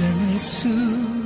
찾아낼 수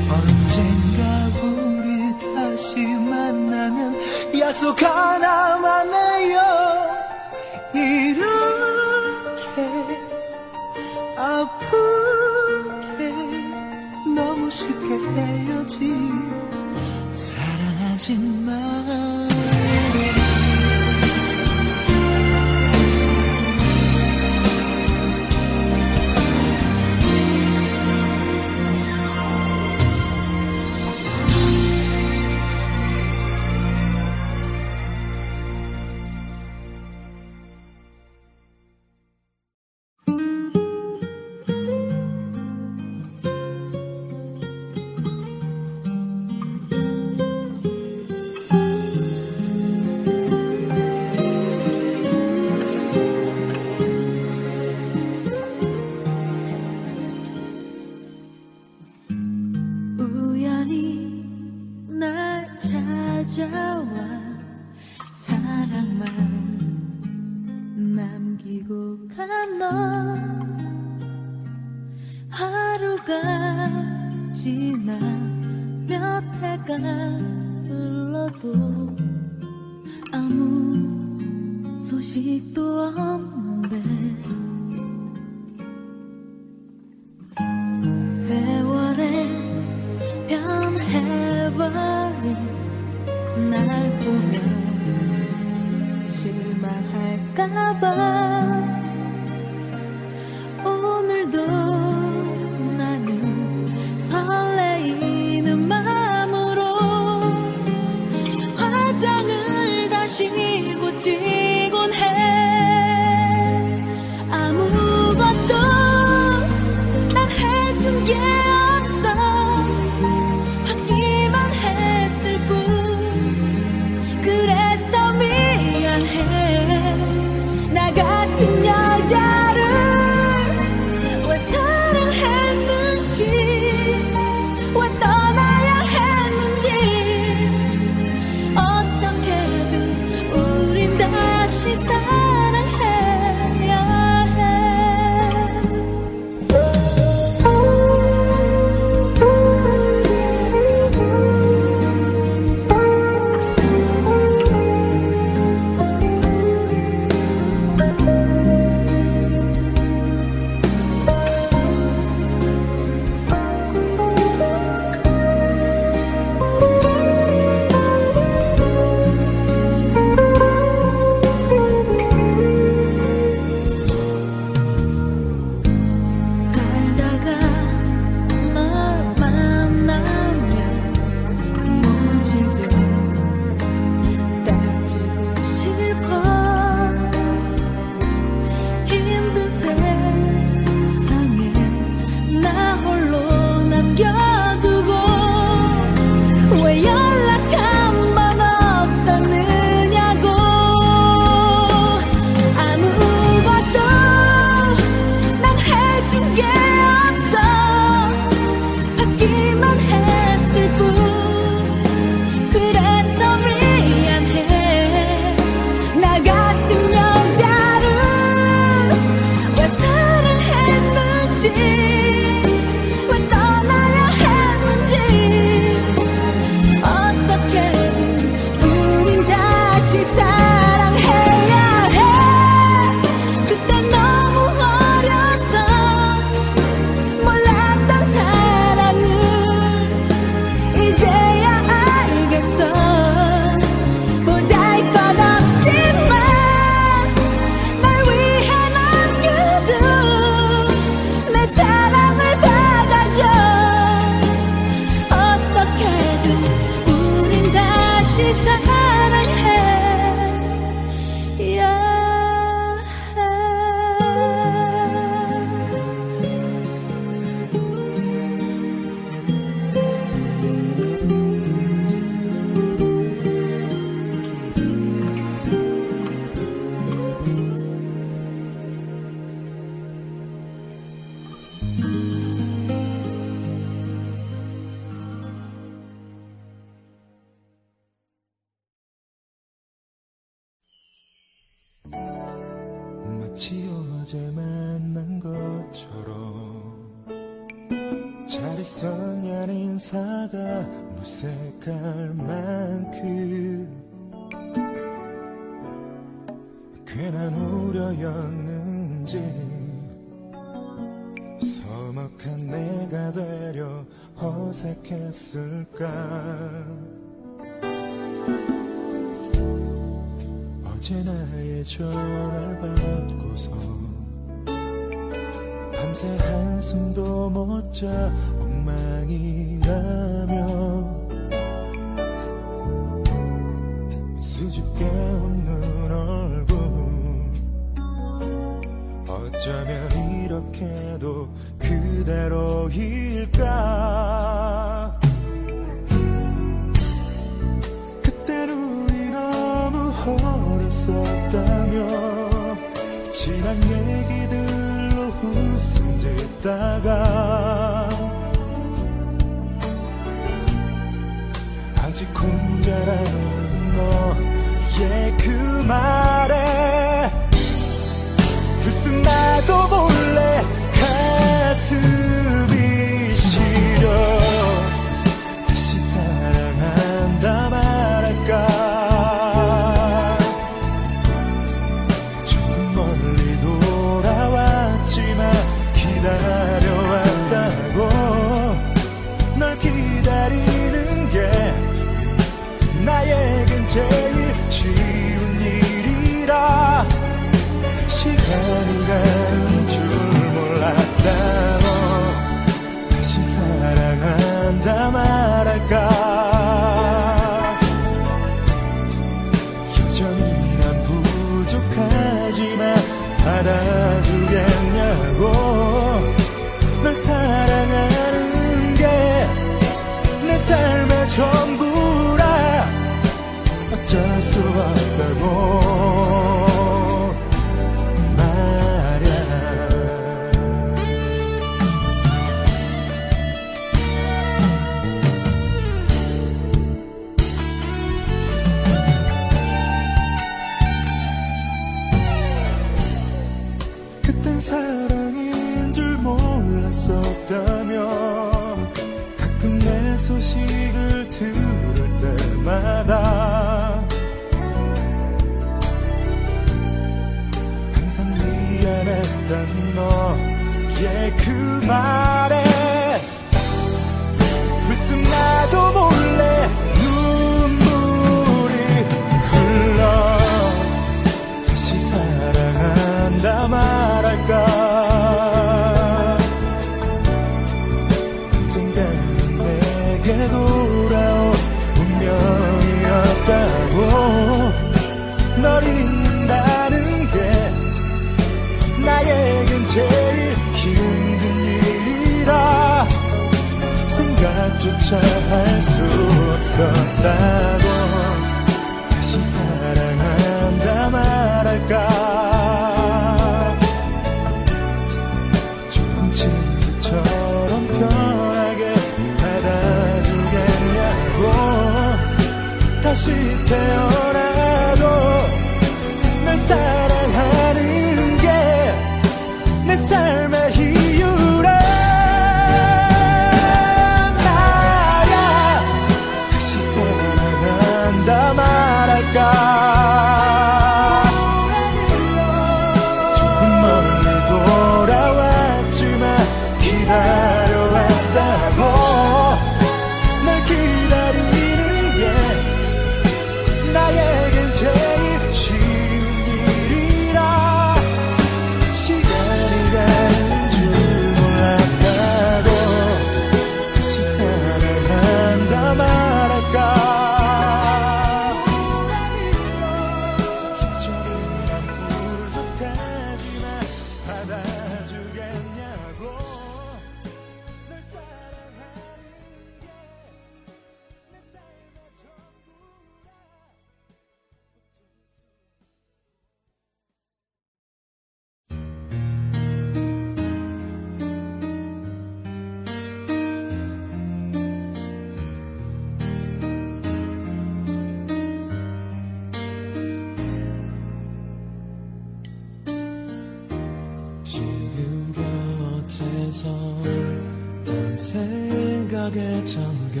생각에 잠겨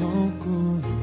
있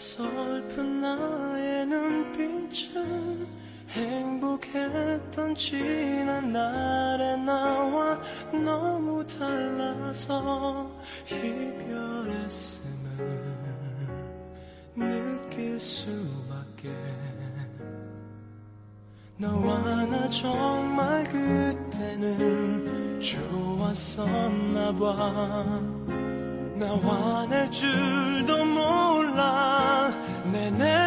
어설픈 나의 눈빛은 행복했던 지난 날의 나와 너무 달라서 이별했음을 느낄 수밖에. 너와 나 정말 그때는 좋았었나 봐. 나와 낼 줄도 몰라. 내 내.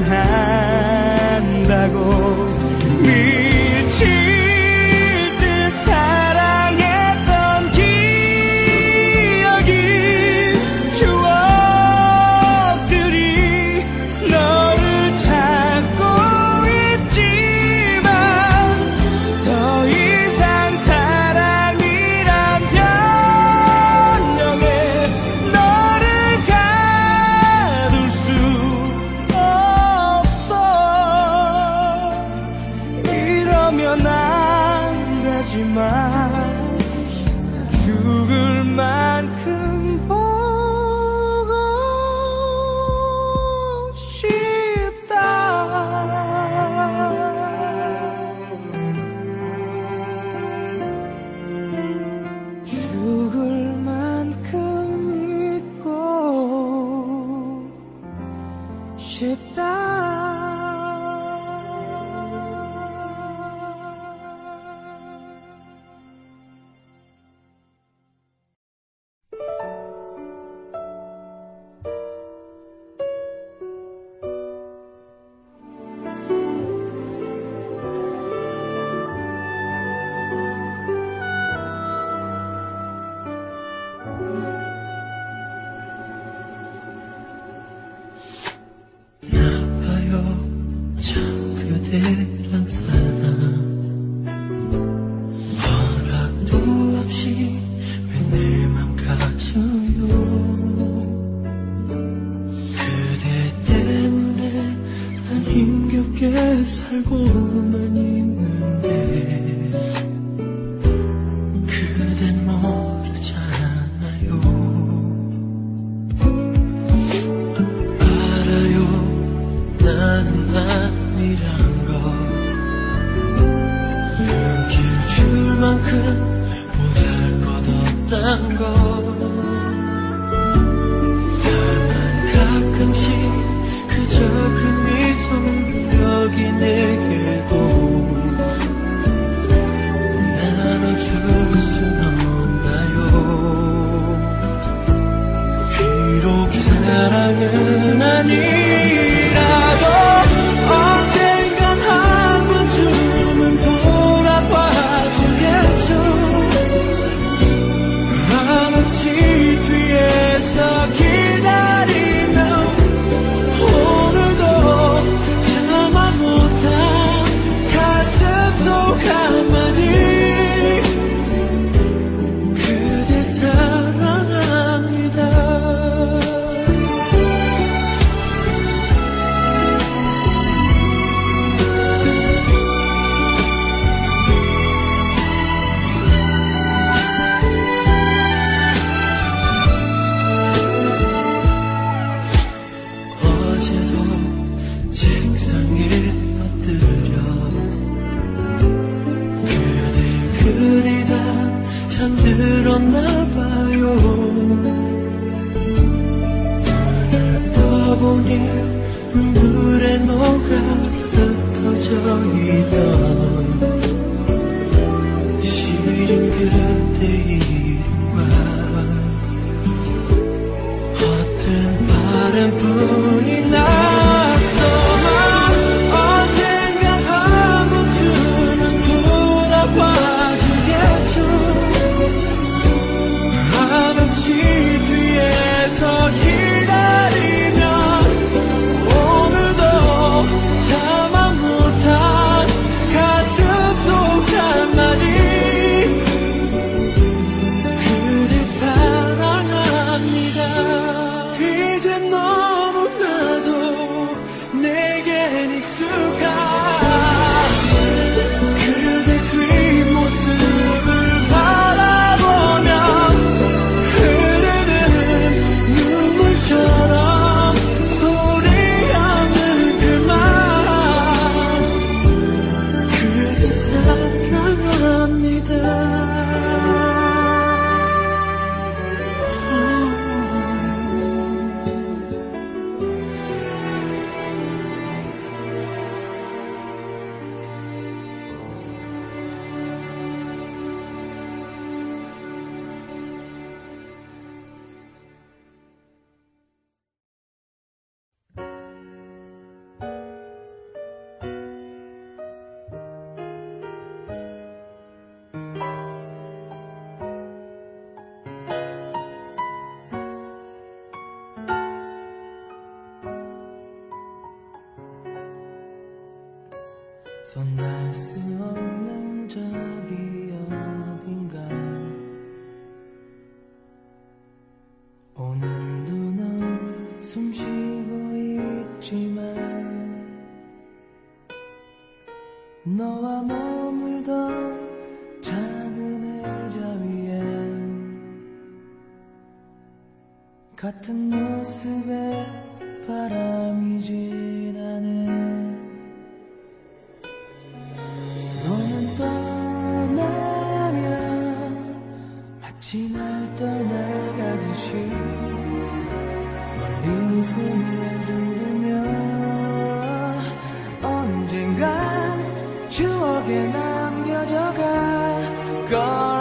떠나 손을 흔들며 언젠간 추억에 남겨져갈 거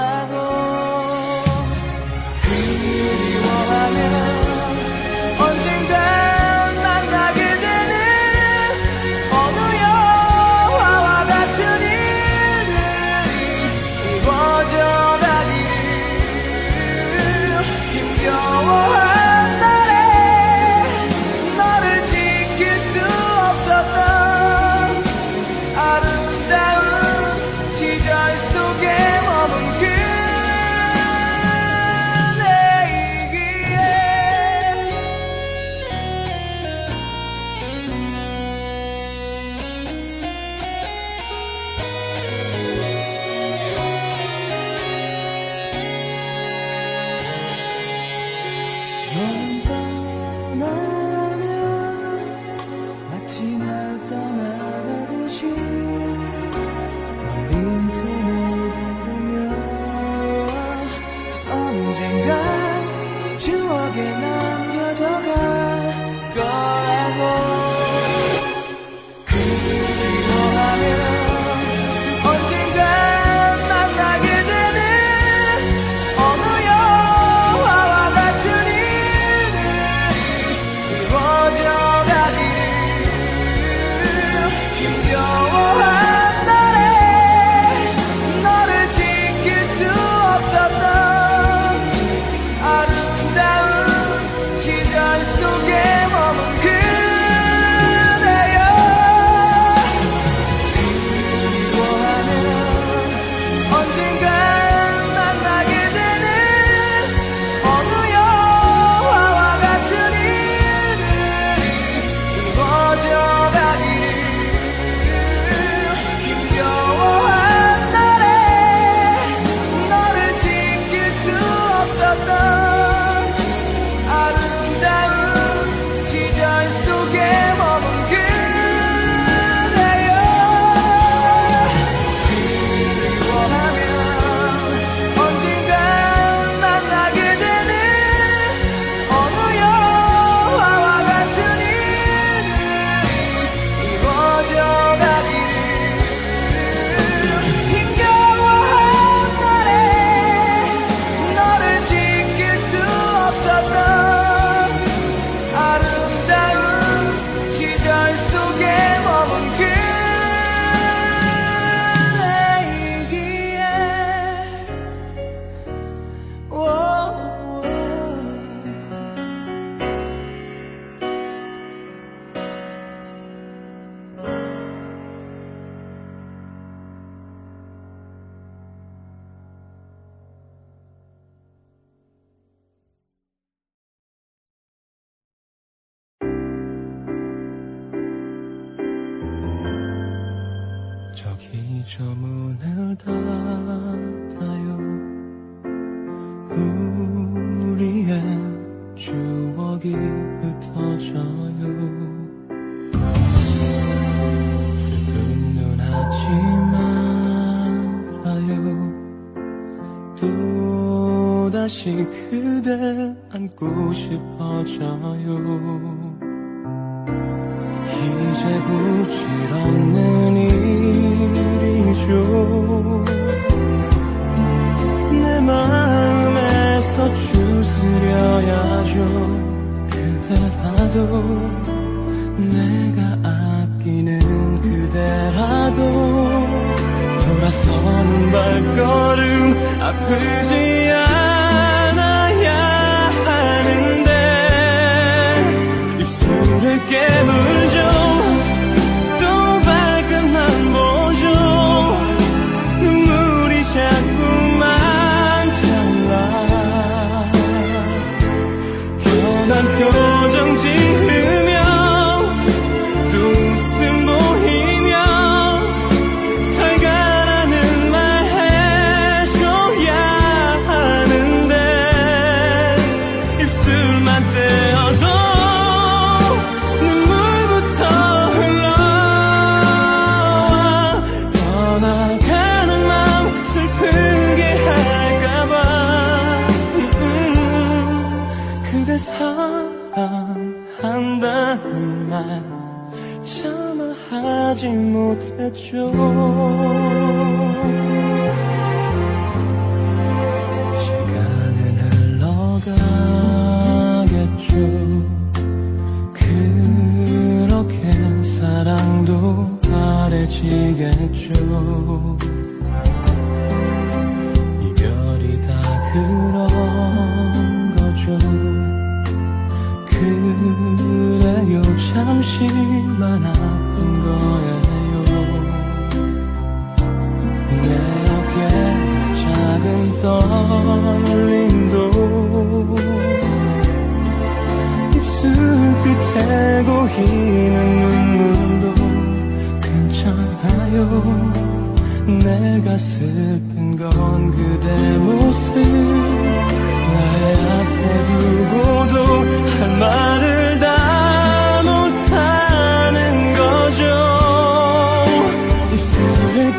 그댈 안고 싶어져요.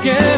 again.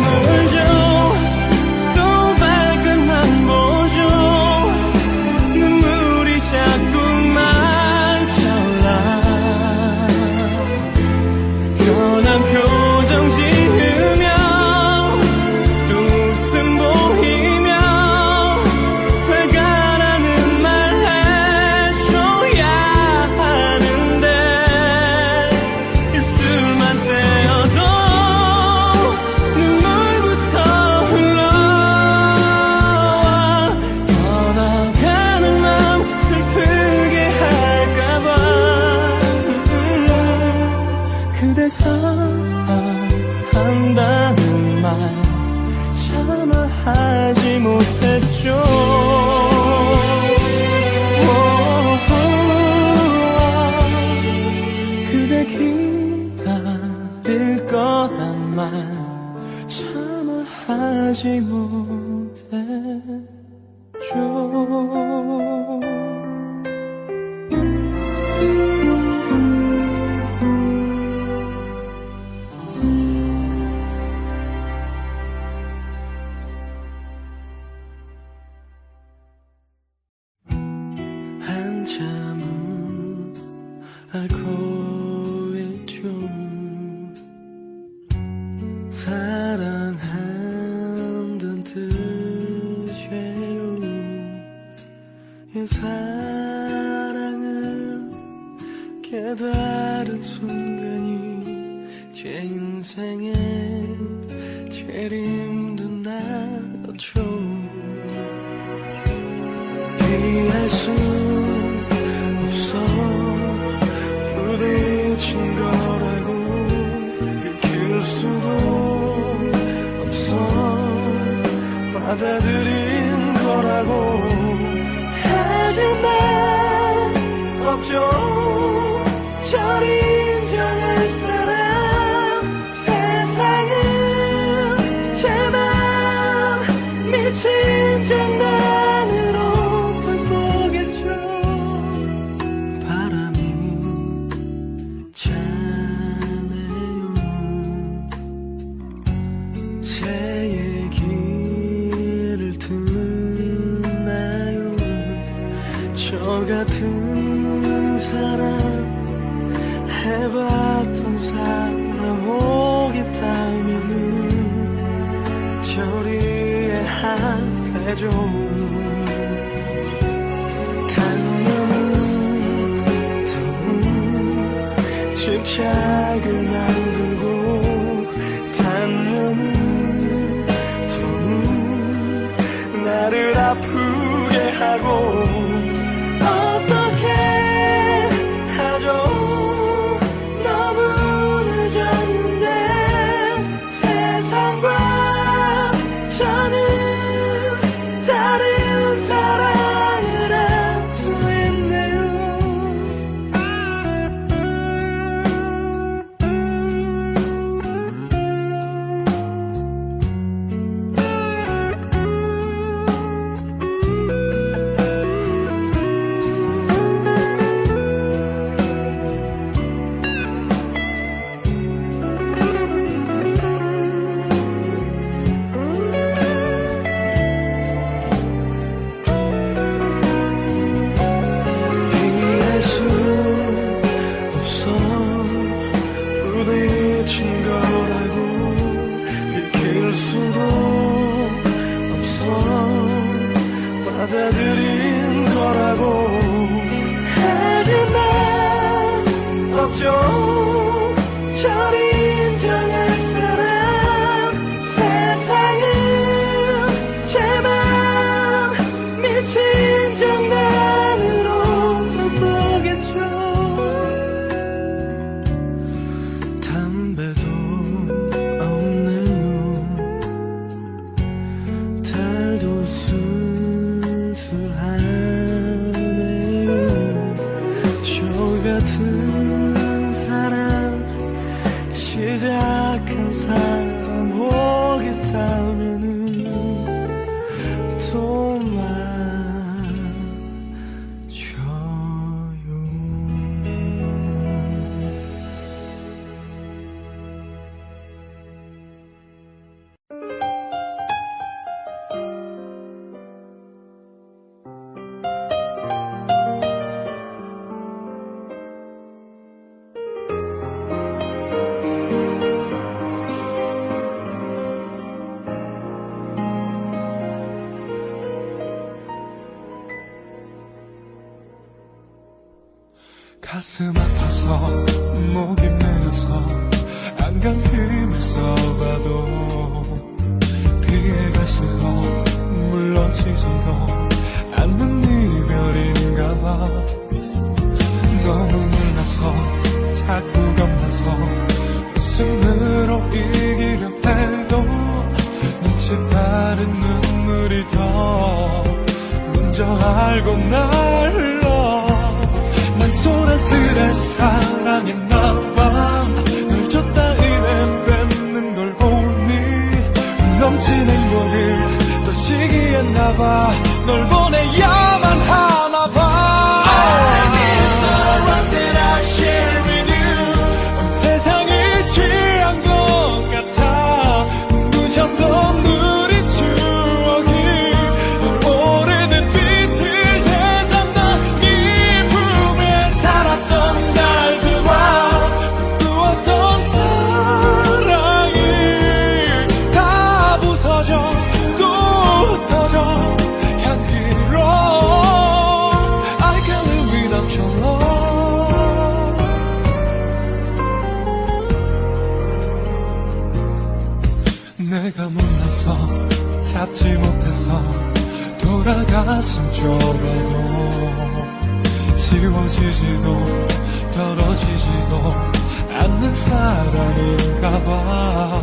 사람인가 봐.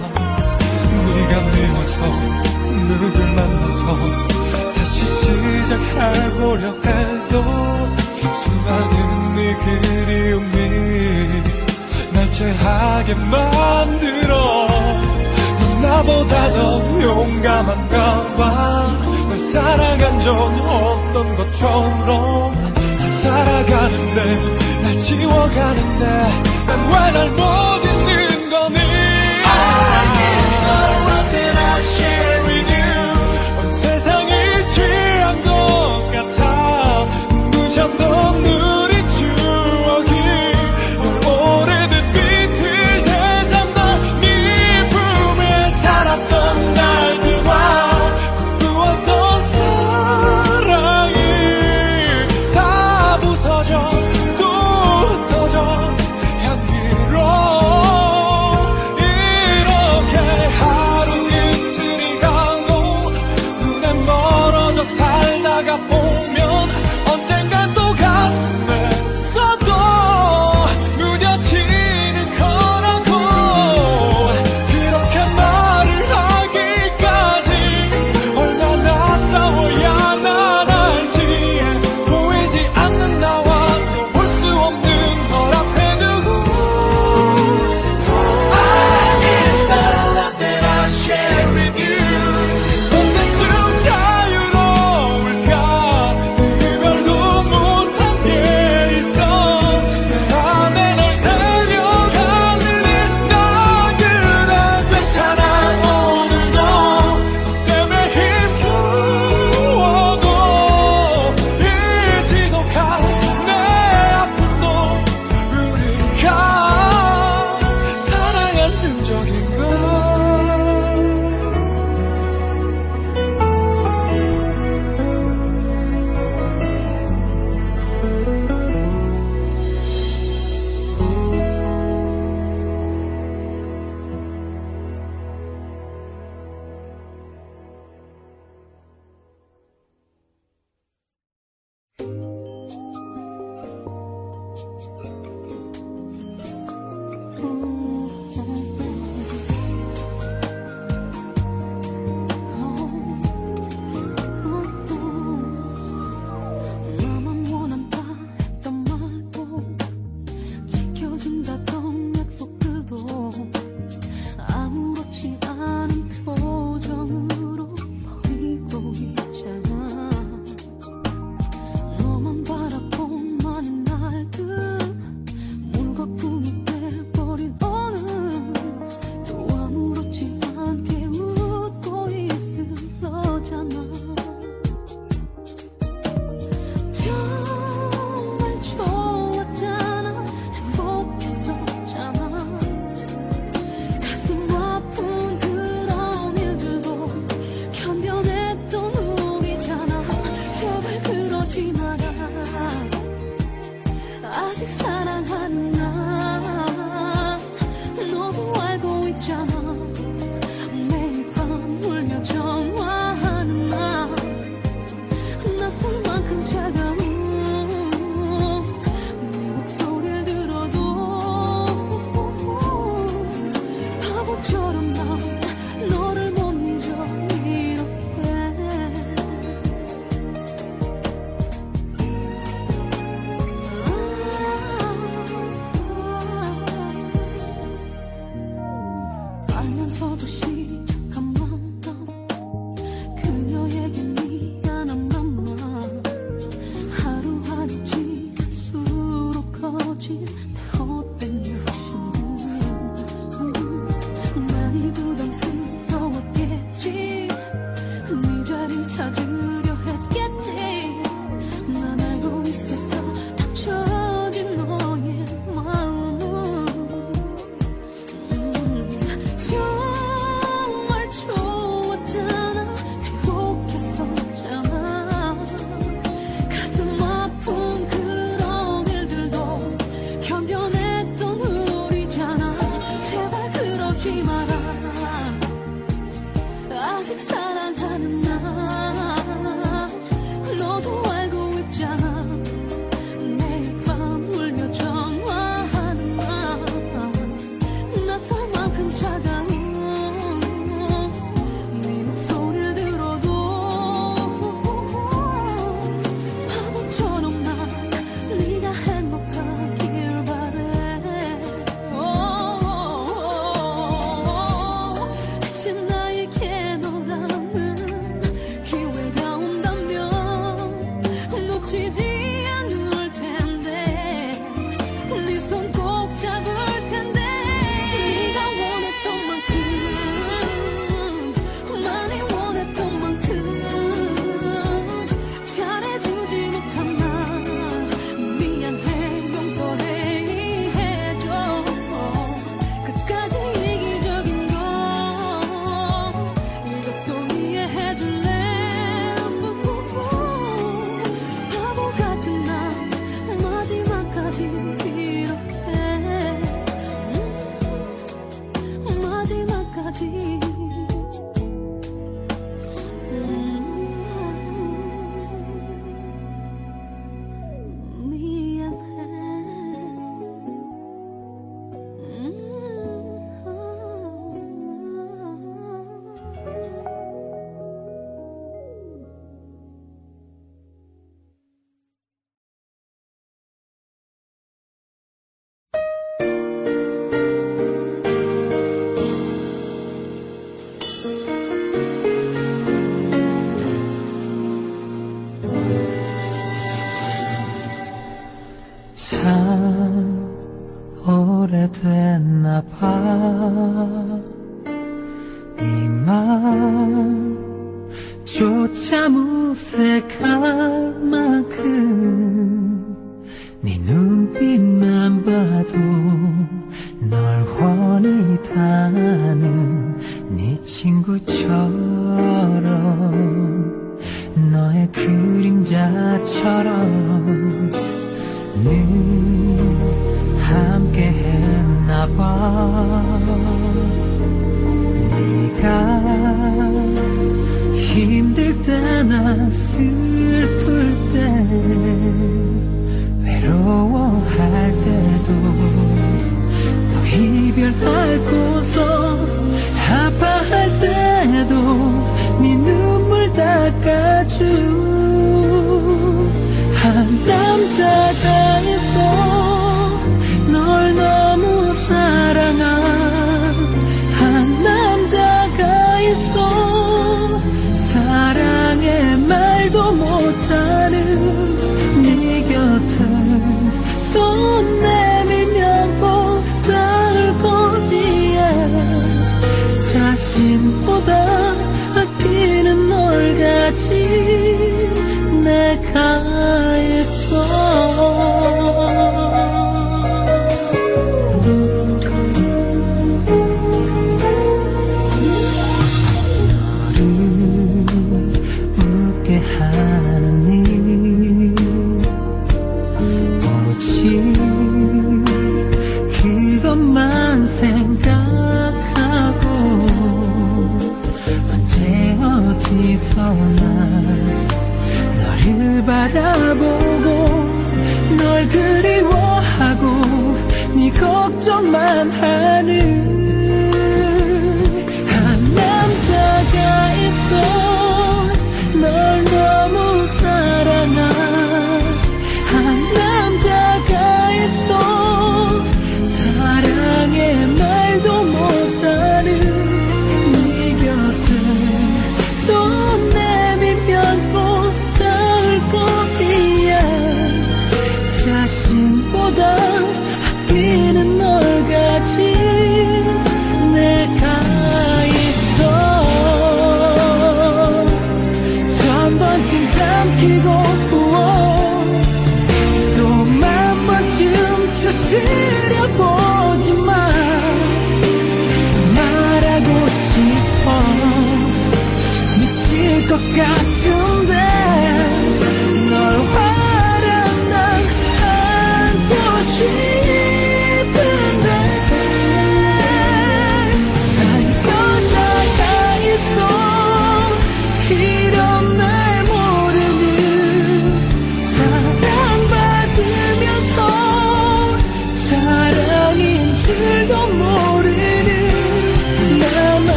네가 미워서 누굴 만나서 다시 시작해보려 해도 수많은 네 그리움이 날 죄하게 만들어. 누나보다 더 용감한가 봐날 사랑한 적 없던 것처럼 잘 살아가는데 날 지워가는데 난 왜 날 못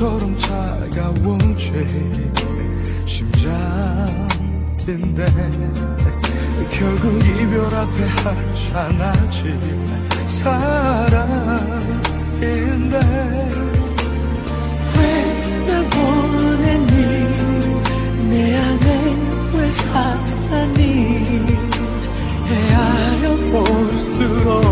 구름처럼 차가운 죄 심장인데 결국 이별 앞에 하찮아진 사랑인데 왜 날 보내니? 내 안엔 왜 사니? 헤아려 볼수록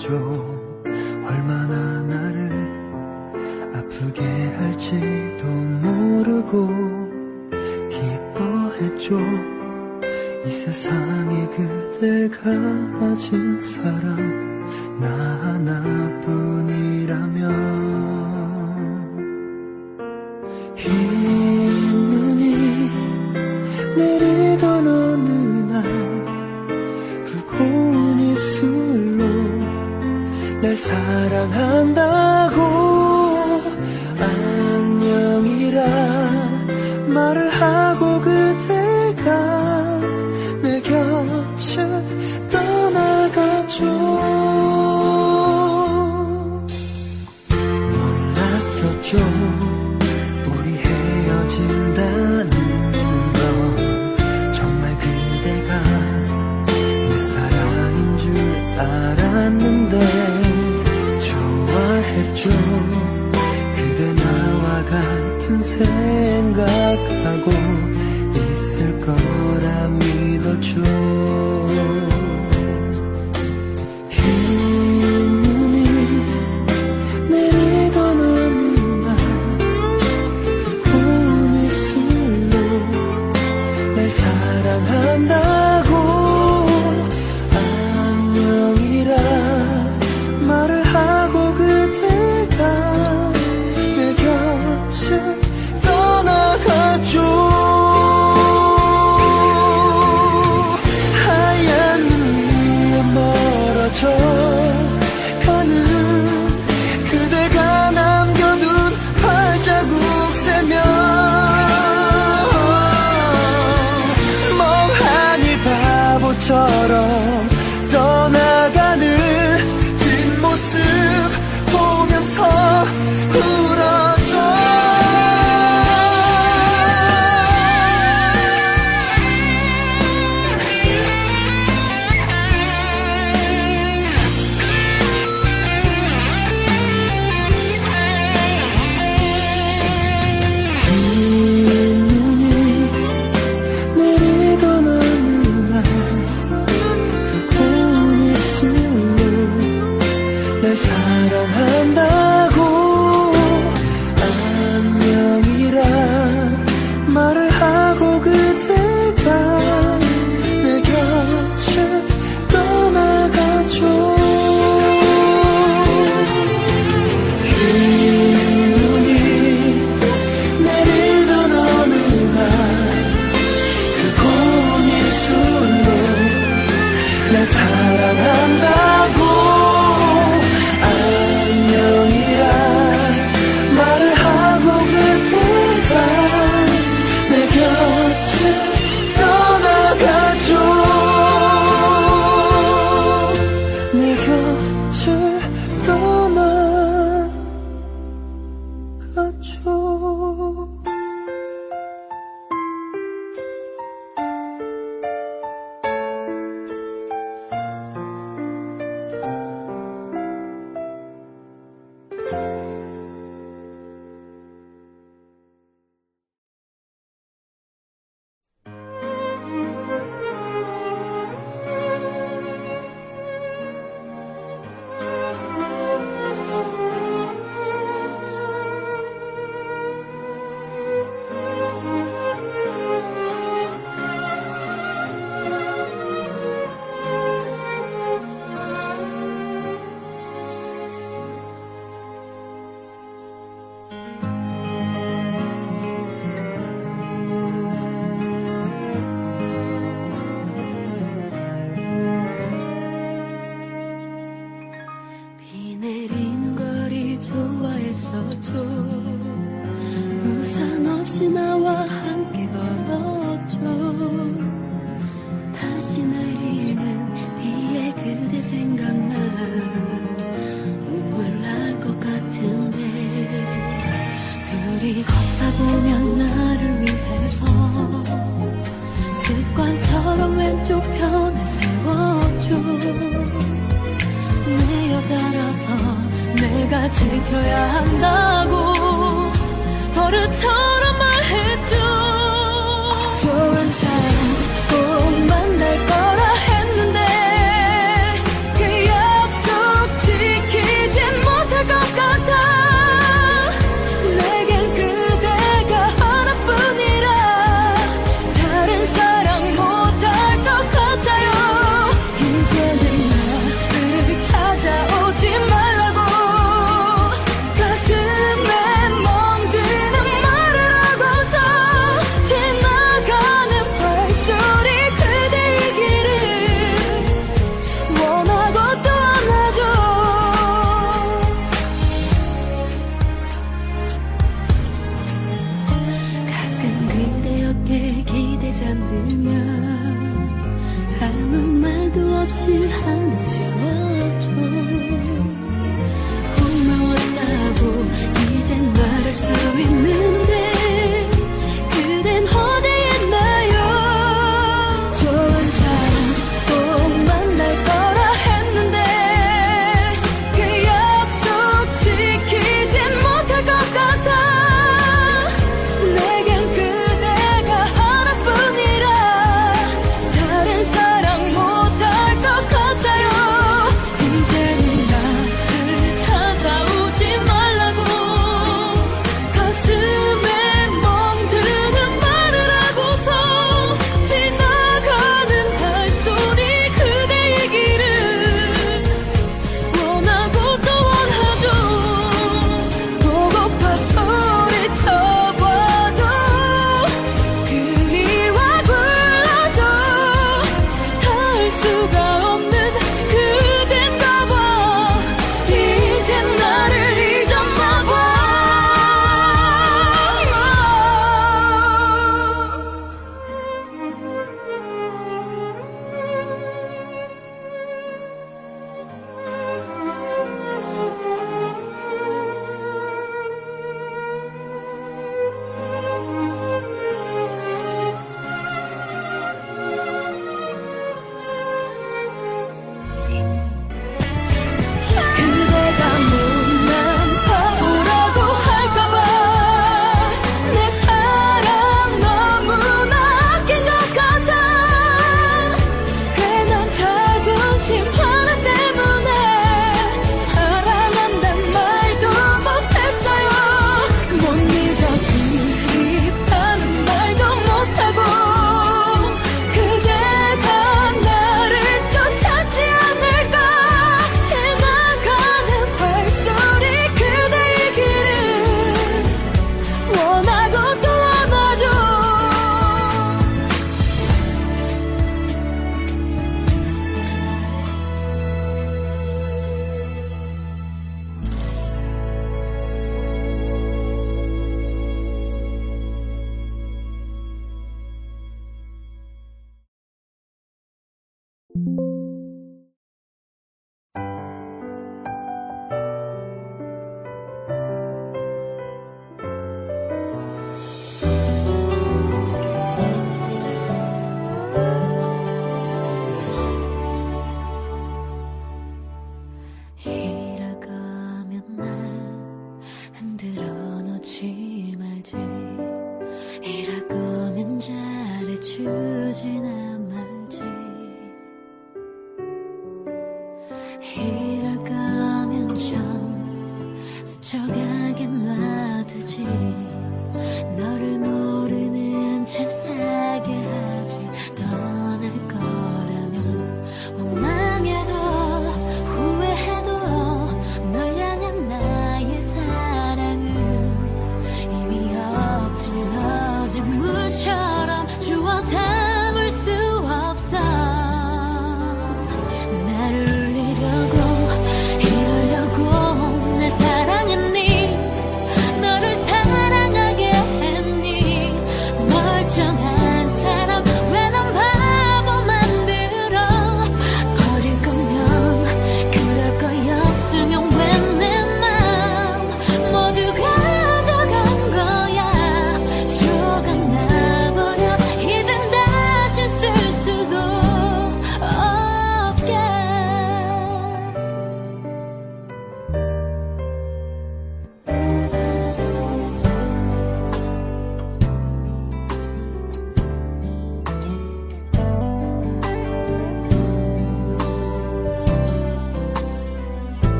꺼져 얼마나 나를 아프게 할지도 모르고 기뻐했죠. 이 세상에 그댈 가진 사람 나 하나뿐이라면 사랑한다고. say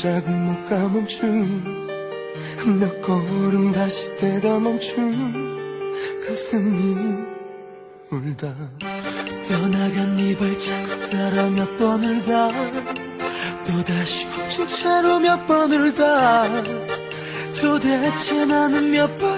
작은 목가 멈춤 몇 걸음 다시 떼다 멈춤 가슴이 울다 떠나간 네 발자국 따라 몇 번을 다 또다시 멈춘 채로 몇 번을 다 도대체 나는 몇 번.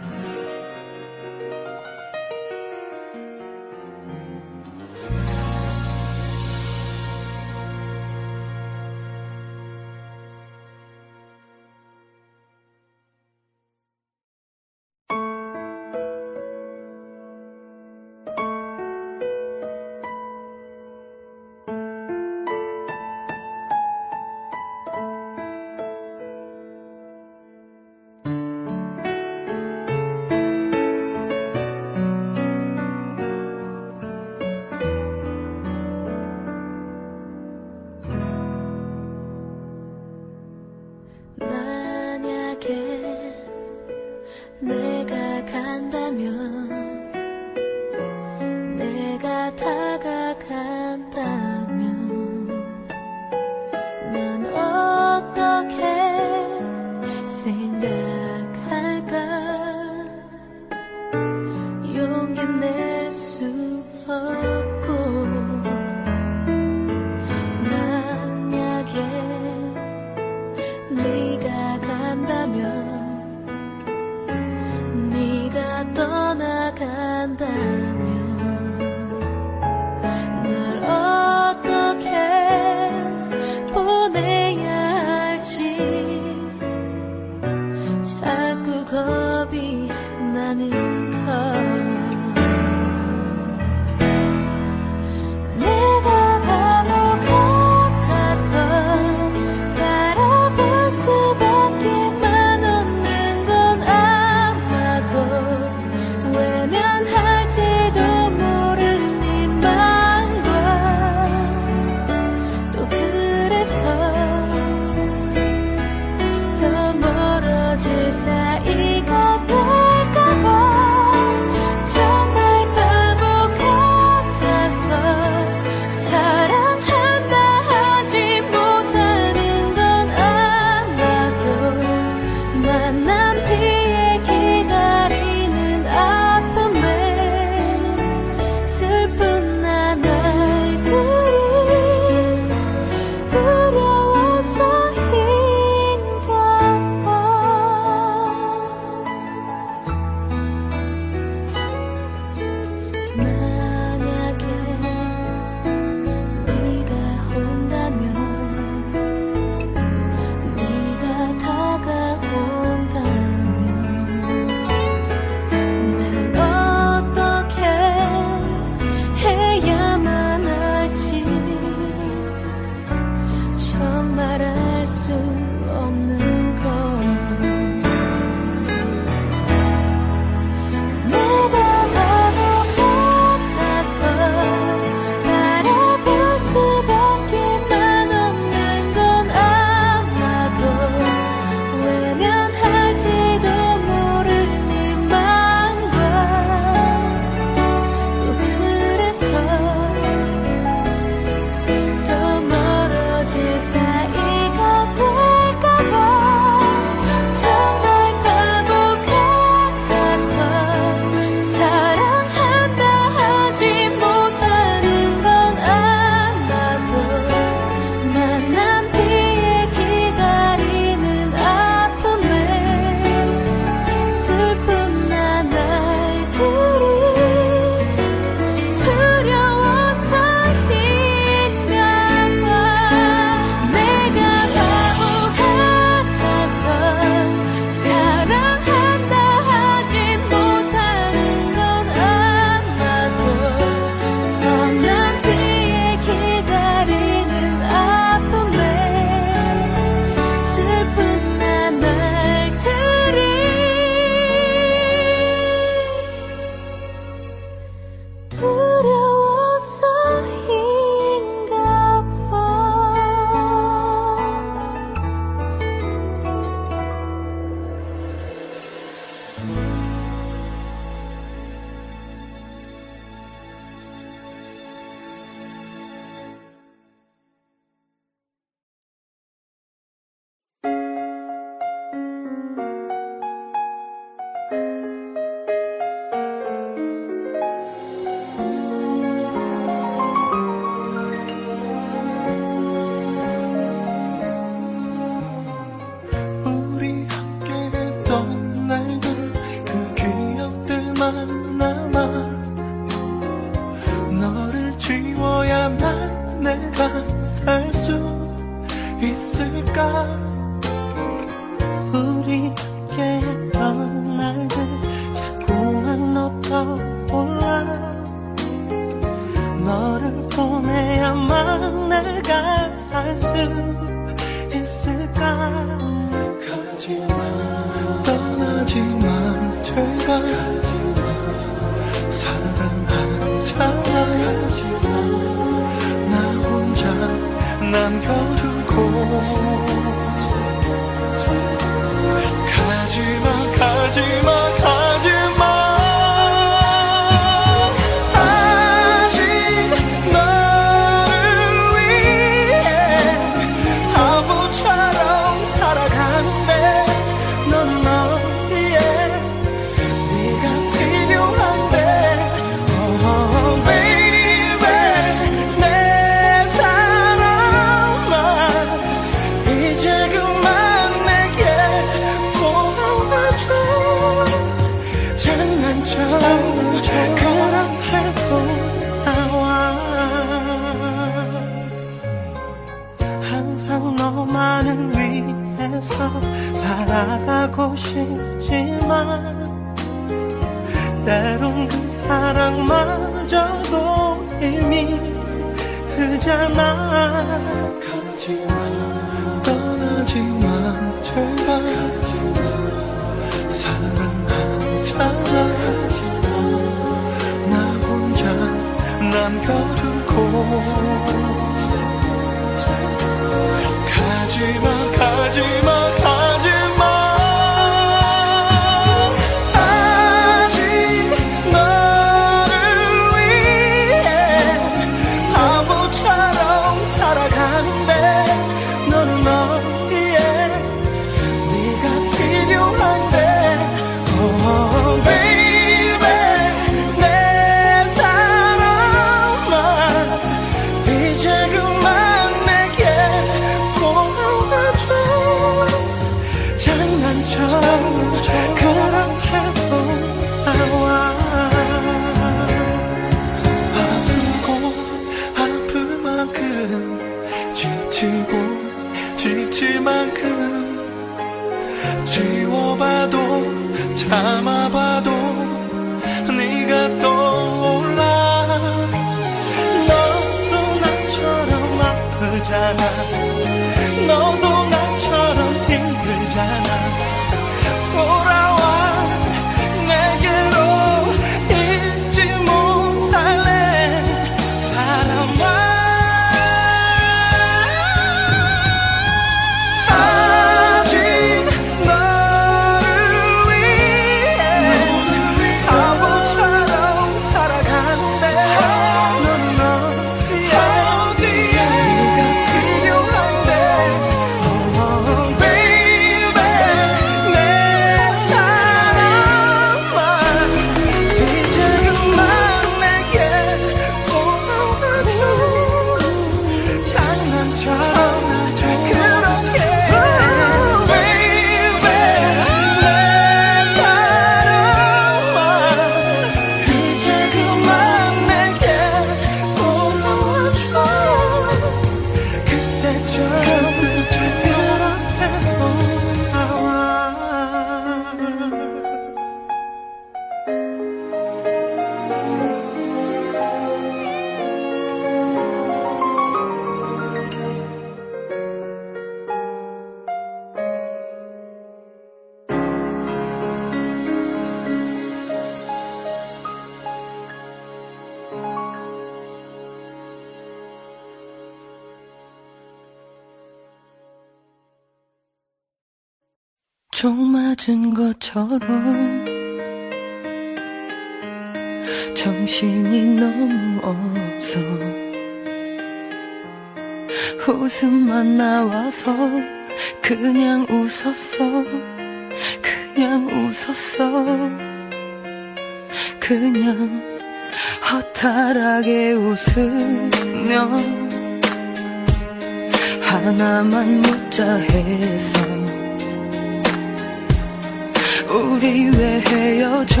왜 헤어져?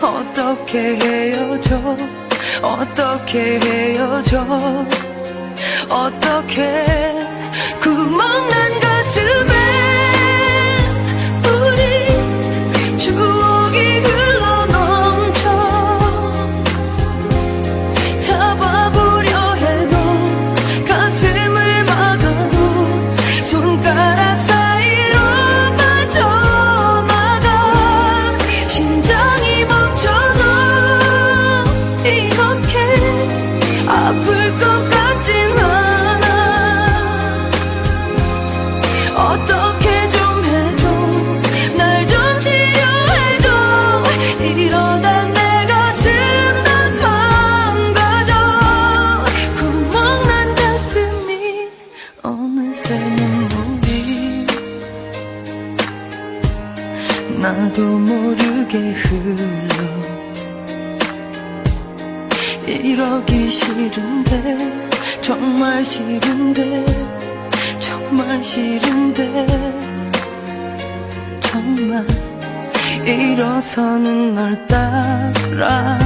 어떻게 헤어져? 어떻게 헤어져? 어떻게? 구멍난 가슴에 싫은데 정말 싫은데 정말 일어서는 널 따라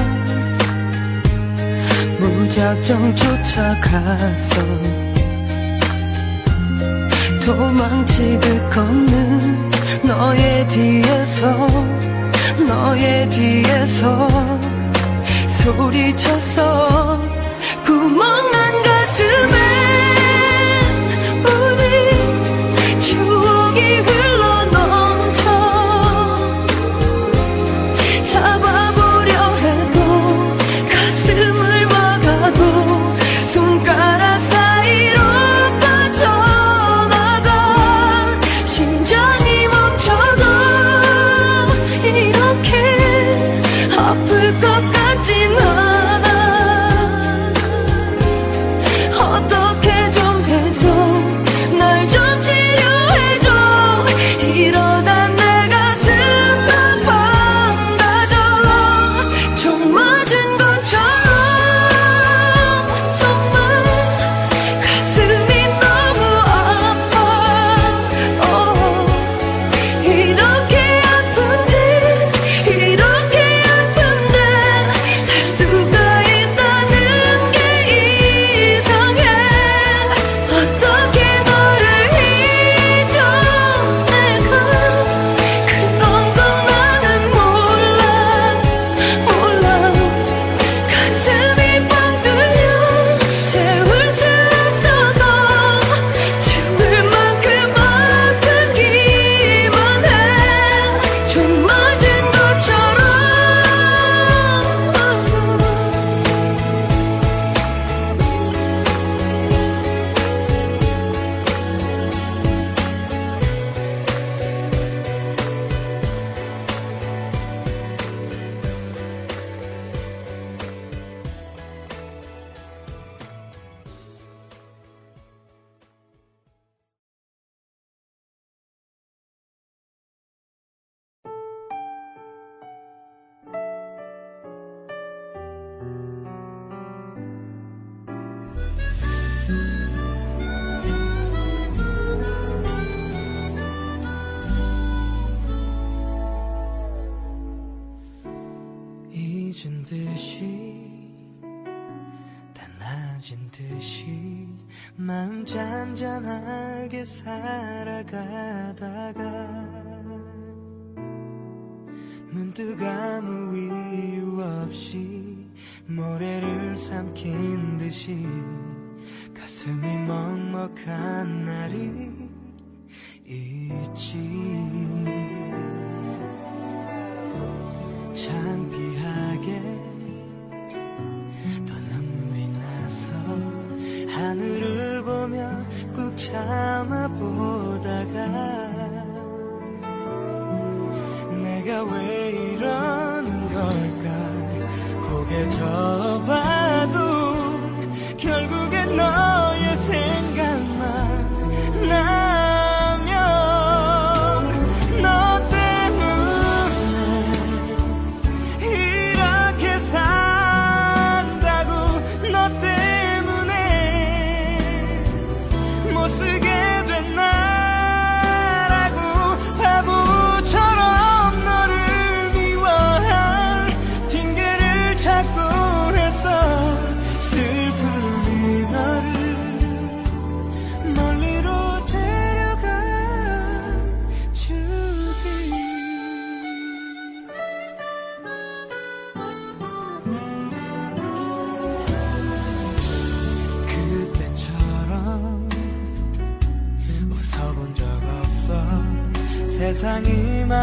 무작정 쫓아가서 도망치듯 걷는 너의 뒤에서 너의 뒤에서 소리쳤어. 구멍 살아가다가 문득 아무 이유 없이 모래를 삼킨 듯이 가슴이 먹먹한 날이 있지. 창피하게 더 눈물이 나서 하늘을 보며 참아보다가 내가 왜 이러는 걸까? 고개 저어봐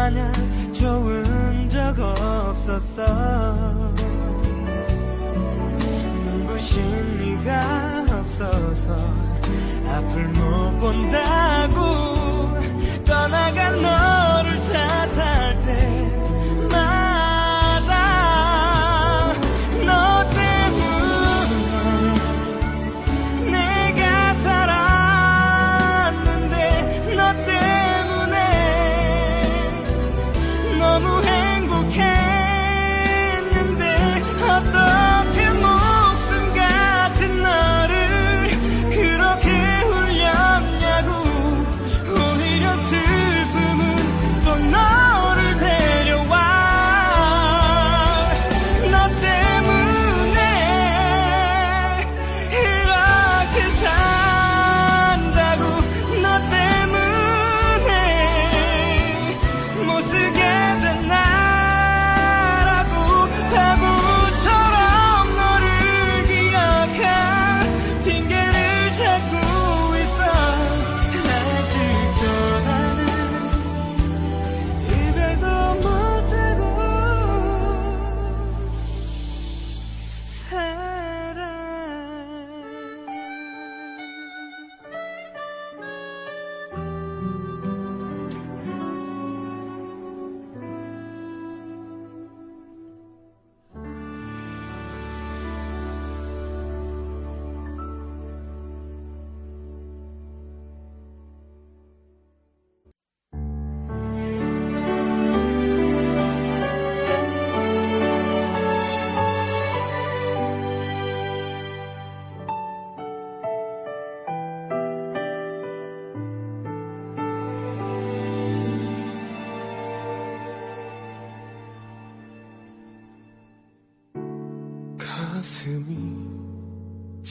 마냥 좋은 적 없었어. 눈부신 네가 없어서 앞을 못 본다고 떠나간 너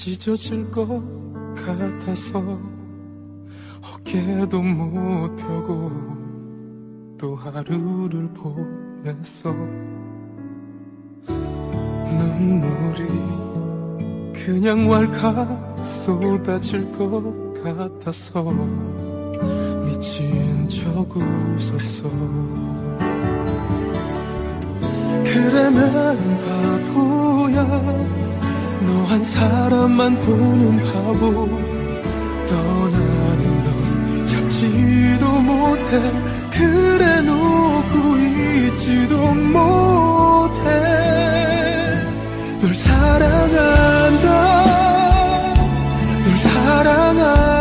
찢어질 것 같아서 어깨도 못 펴고 또 하루를 보냈어. 눈물이 그냥 왈칵 쏟아질 것 같아서 미친 척 웃었어. 그래 난 바보야 너 한 사람만 보는 바보 떠나는 널 잡지도 못해. 그래 놓고 있지도 못해. 널 사랑한다. 널 사랑한다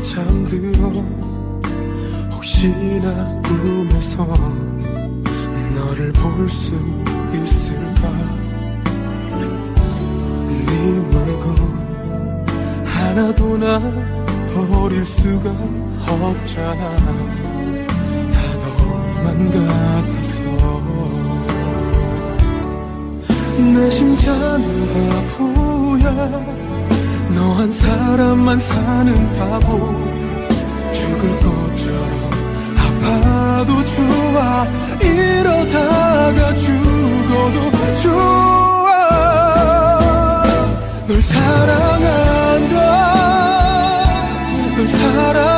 잠들어. 혹시나 꿈에서 너를 볼 수 있을까? 네 물건 하나도 나 버릴 수가 없잖아. 다 너만 같아서. 내 심장은 바보야 너 한 사람만 사는 바보 죽을 것처럼 아파도 좋아. 이러다가 죽어도 좋아. 널 사랑한다. 널 사랑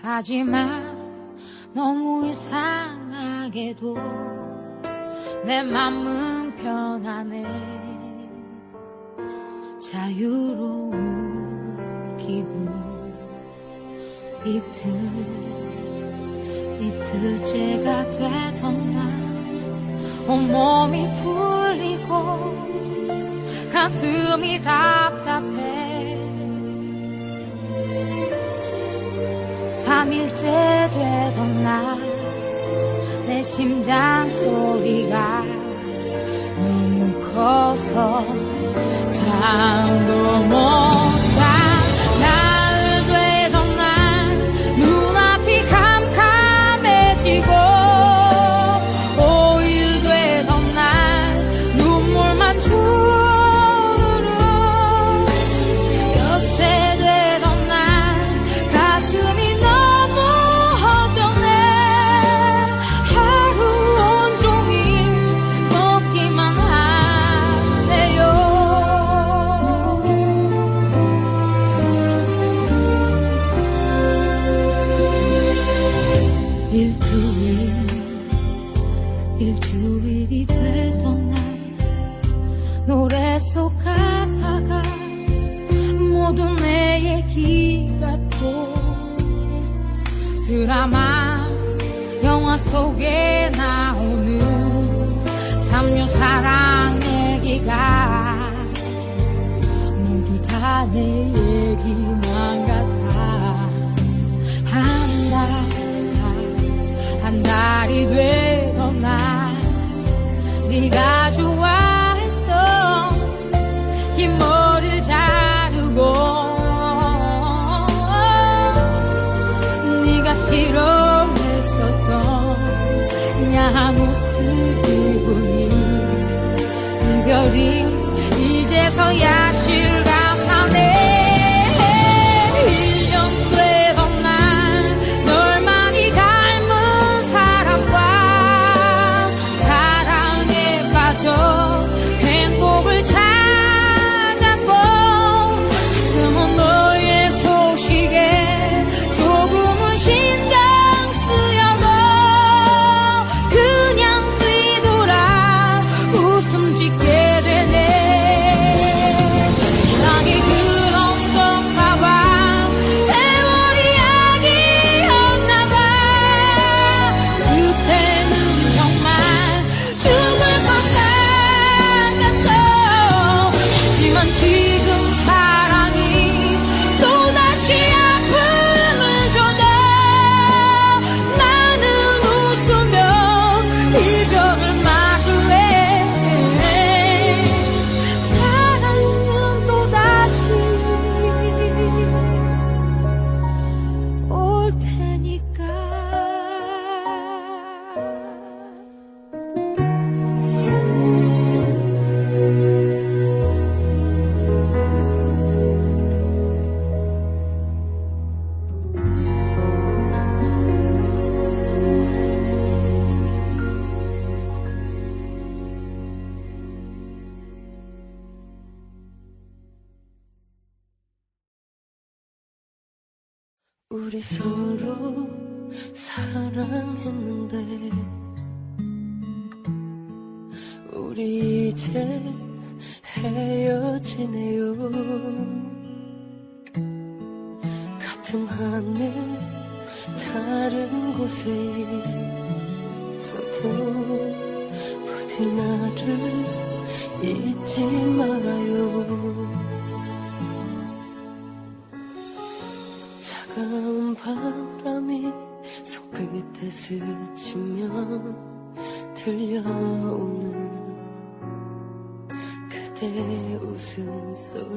하지만 너무 이상하게도 내 맘은 편안해. 자유로운 기분 이틀 이틀째가 되던 날 온몸이 풀리고 가슴이 답답해. 3일째 되던 날 내 심장 소리가 너무 커서 잠도 못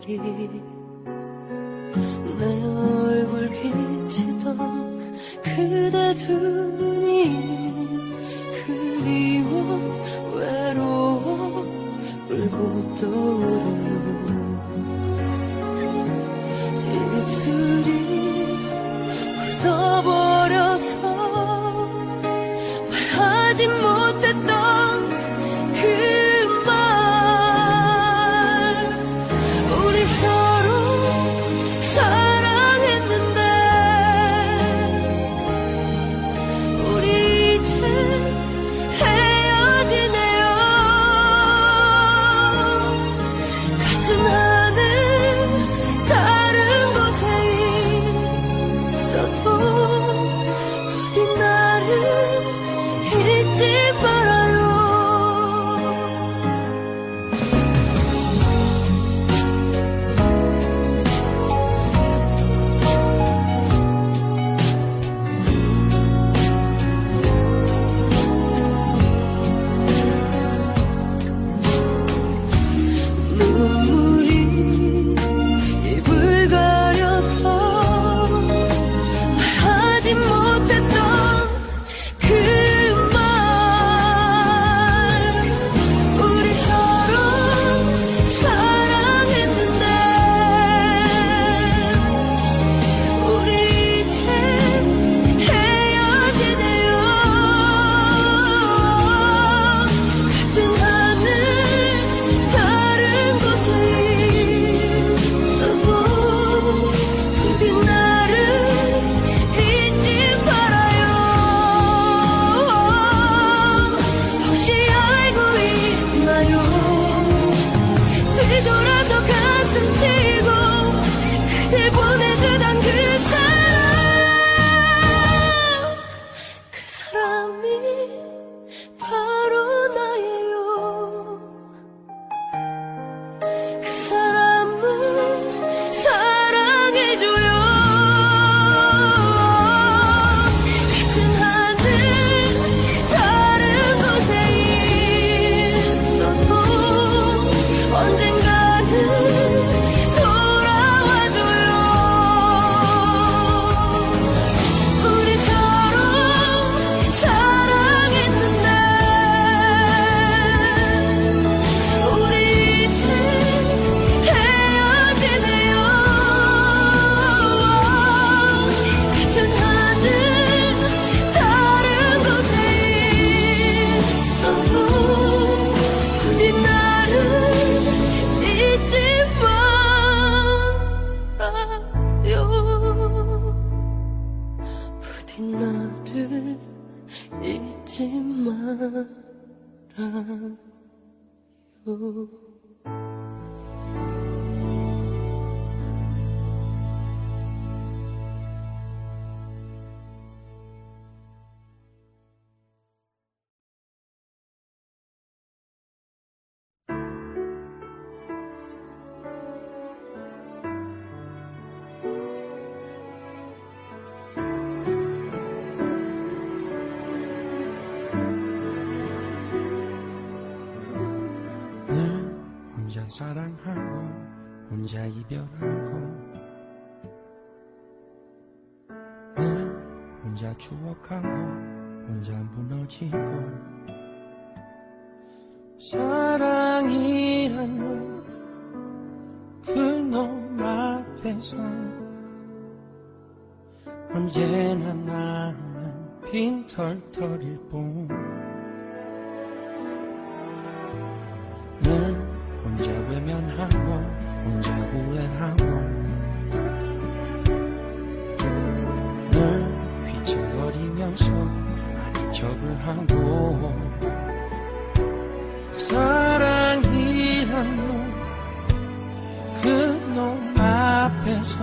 里 사랑하고 혼자 이별하고 늘 혼자 추억하고 혼자 무너지고 사랑이란 놈그놈 앞에서 언제나 나는 빈털털일 뿐. 늘 혼자 외면하고 혼자 후회하고. 늘 휘청거리면서 아닌 척을 하고. 사랑이란 놈 그놈 앞에서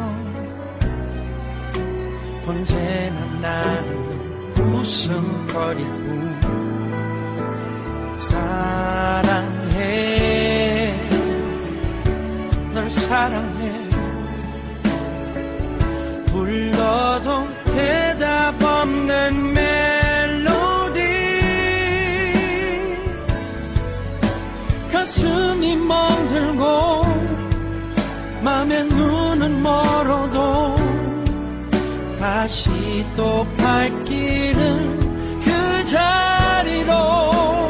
언제나 나는 웃음거릴 뿐 사랑 사랑해. 불러도 대답 없는 멜로디. 가슴이 멍들고 맘에 눈은 멀어도 다시 또 발길은 그 자리로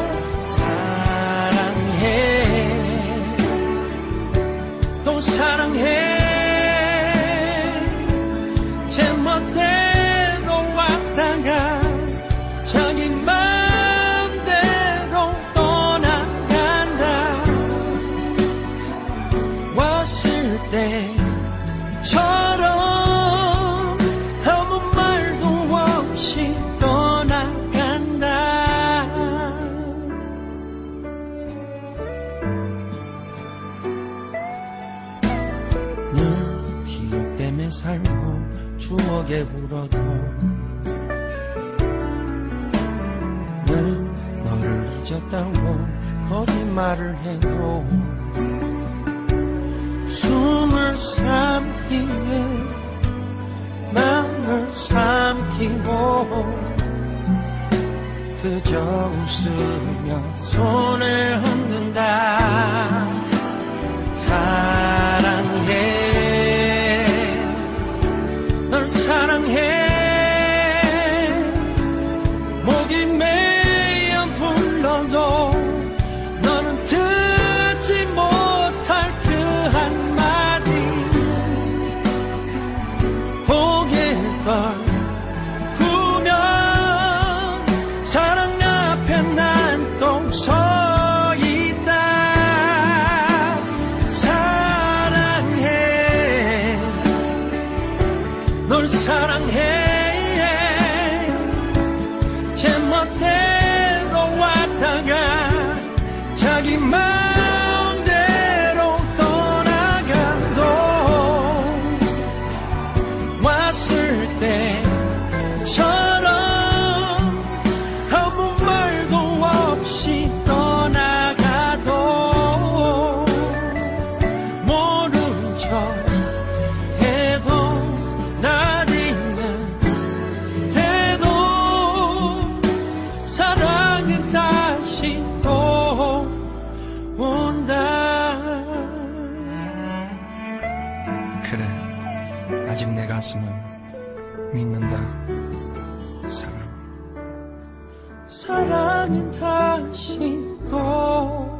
추억에 울어도 늘 너를 잊었다고 거짓말을 해도 숨을 삼키네 마음을 삼키고 그저 웃으며 손을 흔든다. 사랑해. 널 사랑해 사랑은 다시 또